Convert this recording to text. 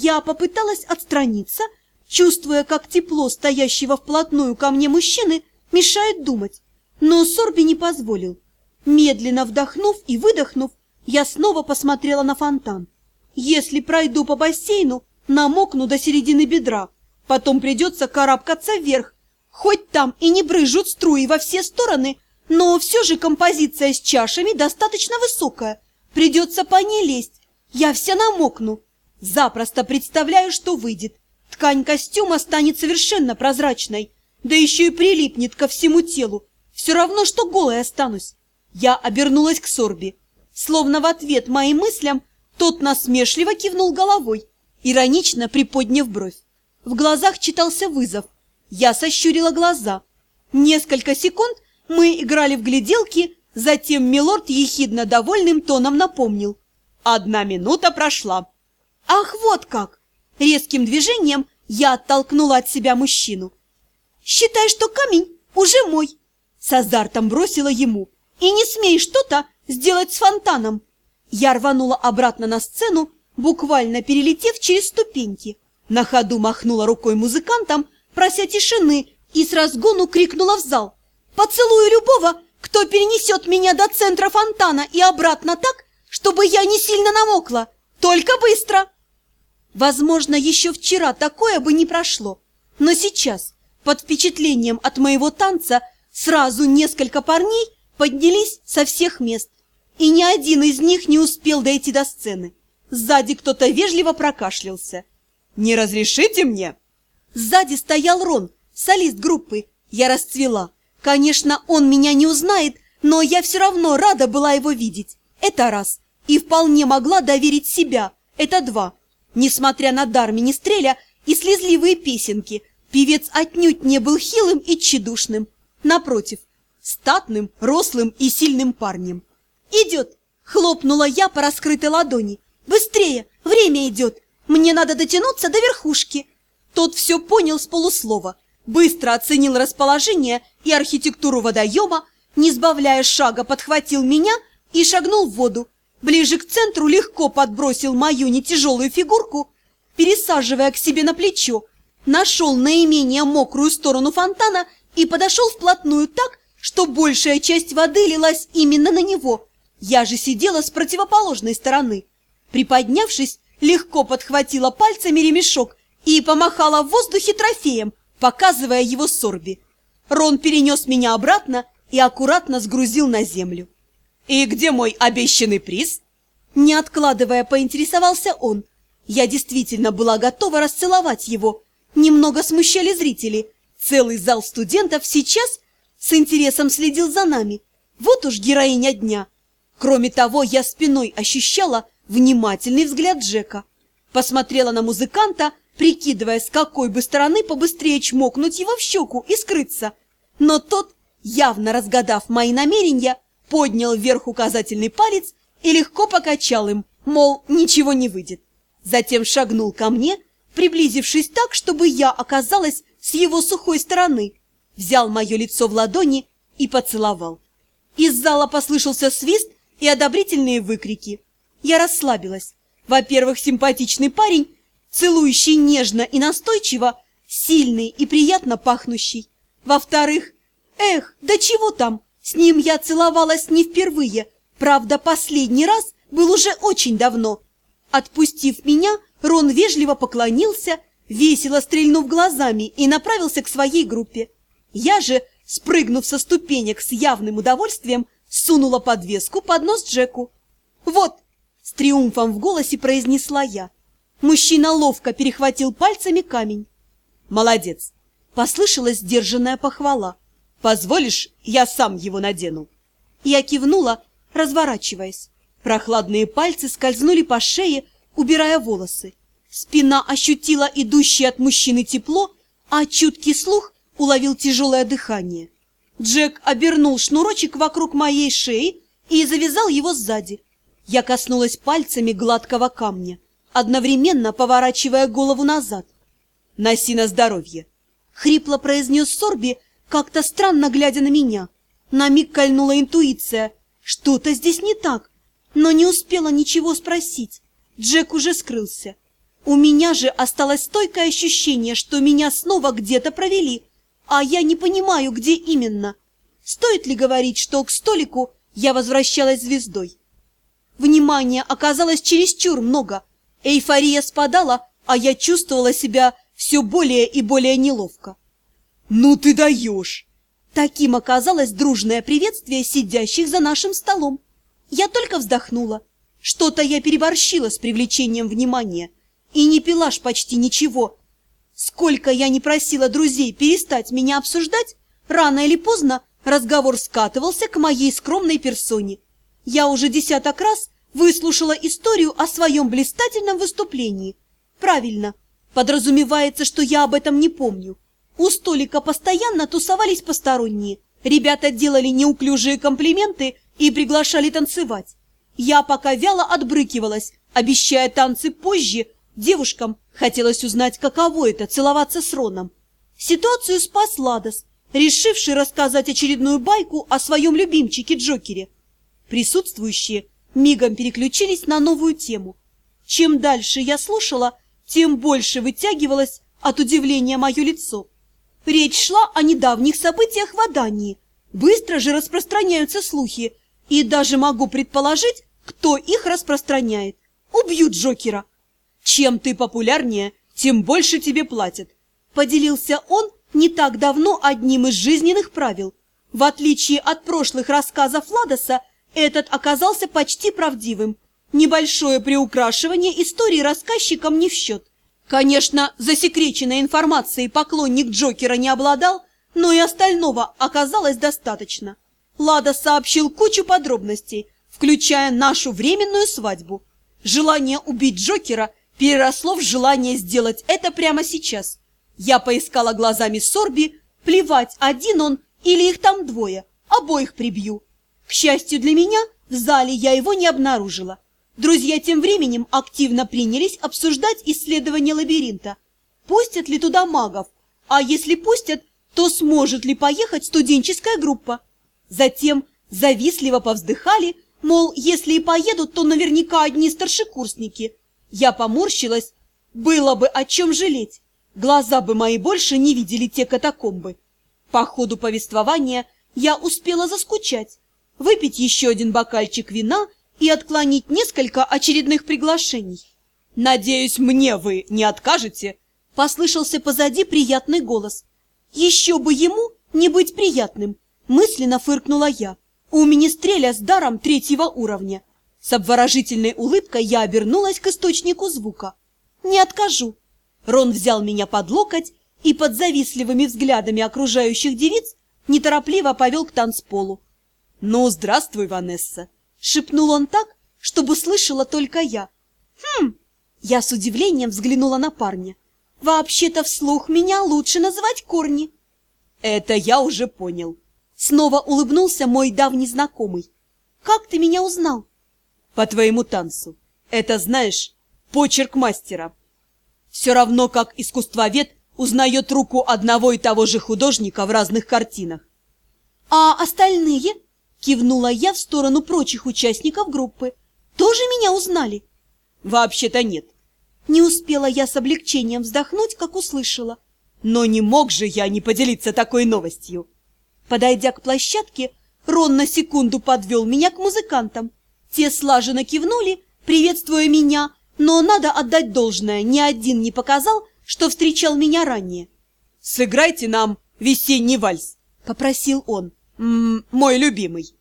Я попыталась отстраниться, чувствуя, как тепло стоящего вплотную ко мне мужчины мешает думать, но Сорби не позволил. Медленно вдохнув и выдохнув, я снова посмотрела на фонтан. Если пройду по бассейну, намокну до середины бедра, потом придется карабкаться вверх. Хоть там и не брызжут струи во все стороны, но все же композиция с чашами достаточно высокая. Придется по ней лезть. Я вся намокну. Запросто представляю, что выйдет. Ткань костюма станет совершенно прозрачной, да еще и прилипнет ко всему телу. Все равно, что голой останусь. Я обернулась к Сорби. Словно в ответ моим мыслям, тот насмешливо кивнул головой, иронично приподняв бровь. В глазах читался вызов. Я сощурила глаза. Несколько секунд мы играли в гляделки, затем Милорд ехидно довольным тоном напомнил. Одна минута прошла. Ах, вот как! Резким движением я оттолкнула от себя мужчину. «Считай, что камень уже мой!» С азартом бросила ему. «И не смей что-то сделать с фонтаном!» Я рванула обратно на сцену, буквально перелетев через ступеньки. На ходу махнула рукой музыкантам, прося тишины, и с разгону крикнула в зал. «Поцелую любого, кто перенесет меня до центра фонтана и обратно так, чтобы я не сильно намокла! Только быстро!» Возможно, еще вчера такое бы не прошло, но сейчас, под впечатлением от моего танца, сразу несколько парней поднялись со всех мест, и ни один из них не успел дойти до сцены. Сзади кто-то вежливо прокашлялся. «Не разрешите мне?» Сзади стоял Рон, солист группы. Я расцвела. Конечно, он меня не узнает, но я все равно рада была его видеть. Это раз. И вполне могла доверить себя. Это два. Несмотря на дар министреля и слезливые песенки, певец отнюдь не был хилым и тщедушным. Напротив, статным, рослым и сильным парнем. «Идет!» – хлопнула я по раскрытой ладони. «Быстрее! Время идет! Мне надо дотянуться до верхушки!» Тот все понял с полуслова, быстро оценил расположение и архитектуру водоема, не сбавляя шага, подхватил меня и шагнул в воду, Ближе к центру легко подбросил мою нетяжелую фигурку, пересаживая к себе на плечо, нашел наименее мокрую сторону фонтана и подошел вплотную так, что большая часть воды лилась именно на него. Я же сидела с противоположной стороны. Приподнявшись, легко подхватила пальцами ремешок и помахала в воздухе трофеем, показывая его сорби. Рон перенес меня обратно и аккуратно сгрузил на землю. «И где мой обещанный приз?» Не откладывая, поинтересовался он. Я действительно была готова расцеловать его. Немного смущали зрители. Целый зал студентов сейчас с интересом следил за нами. Вот уж героиня дня. Кроме того, я спиной ощущала внимательный взгляд Джека. Посмотрела на музыканта, прикидывая, с какой бы стороны побыстрее чмокнуть его в щеку и скрыться. Но тот, явно разгадав мои намерения, поднял вверх указательный палец и легко покачал им, мол, ничего не выйдет. Затем шагнул ко мне, приблизившись так, чтобы я оказалась с его сухой стороны, взял мое лицо в ладони и поцеловал. Из зала послышался свист и одобрительные выкрики. Я расслабилась. Во-первых, симпатичный парень, целующий нежно и настойчиво, сильный и приятно пахнущий. Во-вторых, эх, да чего там, с ним я целовалась не впервые, правда, последний раз был уже очень давно. Отпустив меня, Рон вежливо поклонился, весело стрельнув глазами и направился к своей группе. Я же, спрыгнув со ступенек с явным удовольствием, сунула подвеску под нос Джеку. «Вот!» – с триумфом в голосе произнесла я. Мужчина ловко перехватил пальцами камень. «Молодец!» – послышалась сдержанная похвала. Позволишь, я сам его надену?» Я кивнула, разворачиваясь. Прохладные пальцы скользнули по шее, убирая волосы. Спина ощутила идущее от мужчины тепло, а чуткий слух уловил тяжелое дыхание. Джек обернул шнурочек вокруг моей шеи и завязал его сзади. Я коснулась пальцами гладкого камня, одновременно поворачивая голову назад. «Носи на здоровье!» — хрипло произнес Сорби, как-то странно глядя на меня. На миг кольнула интуиция. Что-то здесь не так. Но не успела ничего спросить. Джек уже скрылся. У меня же осталось стойкое ощущение, что меня снова где-то провели, а я не понимаю, где именно. Стоит ли говорить, что к столику я возвращалась звездой? Внимания оказалось чересчур много. Эйфория спадала, а я чувствовала себя все более и более неловко. «Ну ты даешь!» Таким оказалось дружное приветствие сидящих за нашим столом. Я только вздохнула. Что-то я переборщила с привлечением внимания и не пила ж почти ничего. Сколько я не просила друзей перестать меня обсуждать, рано или поздно разговор скатывался к моей скромной персоне. Я уже десяток раз выслушала историю о своем блистательном выступлении. Правильно, подразумевается, что я об этом не помню. У столика постоянно тусовались посторонние. Ребята делали неуклюжие комплименты и приглашали танцевать. Я пока вяло отбрыкивалась, обещая танцы позже, девушкам хотелось узнать, каково это – целоваться с Роном. Ситуацию спас Ладос, решивший рассказать очередную байку о своем любимчике Джокере. Присутствующие мигом переключились на новую тему. Чем дальше я слушала, тем больше вытягивалось от удивления мое лицо. Речь шла о недавних событиях в Адании. Быстро же распространяются слухи, и даже могу предположить, кто их распространяет. Убьют Джокера. Чем ты популярнее, тем больше тебе платят. Поделился он не так давно одним из жизненных правил. В отличие от прошлых рассказов Ладоса, этот оказался почти правдивым. Небольшое приукрашивание истории рассказчикам не в счет. Конечно, засекреченной информацией поклонник Джокера не обладал, но и остального оказалось достаточно. Лада сообщил кучу подробностей, включая нашу временную свадьбу. Желание убить Джокера переросло в желание сделать это прямо сейчас. Я поискала глазами Сорби, плевать, один он или их там двое, обоих прибью. К счастью для меня, в зале я его не обнаружила. Друзья тем временем активно принялись обсуждать исследование лабиринта. Пустят ли туда магов? А если пустят, то сможет ли поехать студенческая группа? Затем завистливо повздыхали, мол, если и поедут, то наверняка одни старшекурсники. Я поморщилась, было бы о чем жалеть. Глаза бы мои больше не видели те катакомбы. По ходу повествования я успела заскучать, выпить еще один бокальчик вина – и отклонить несколько очередных приглашений. «Надеюсь, мне вы не откажете?» – послышался позади приятный голос. «Еще бы ему не быть приятным!» – мысленно фыркнула я. «У министреля с даром третьего уровня». С обворожительной улыбкой я обернулась к источнику звука. «Не откажу!» Рон взял меня под локоть и под завистливыми взглядами окружающих девиц неторопливо повел к танцполу. «Ну, здравствуй, Ванесса!» Шепнул он так, чтобы слышала только я. Хм, я с удивлением взглянула на парня. Вообще-то вслух меня лучше называть Корни. Это я уже понял. Снова улыбнулся мой давний знакомый. Как ты меня узнал? По твоему танцу. Это, знаешь, почерк мастера. Все равно, как искусствовед узнает руку одного и того же художника в разных картинах. А остальные? Кивнула я в сторону прочих участников группы. Тоже меня узнали? Вообще-то нет. Не успела я с облегчением вздохнуть, как услышала. Но не мог же я не поделиться такой новостью. Подойдя к площадке, Рон на секунду подвел меня к музыкантам. Те слаженно кивнули, приветствуя меня, но надо отдать должное, ни один не показал, что встречал меня ранее. «Сыграйте нам весенний вальс», — попросил он. «Мой любимый».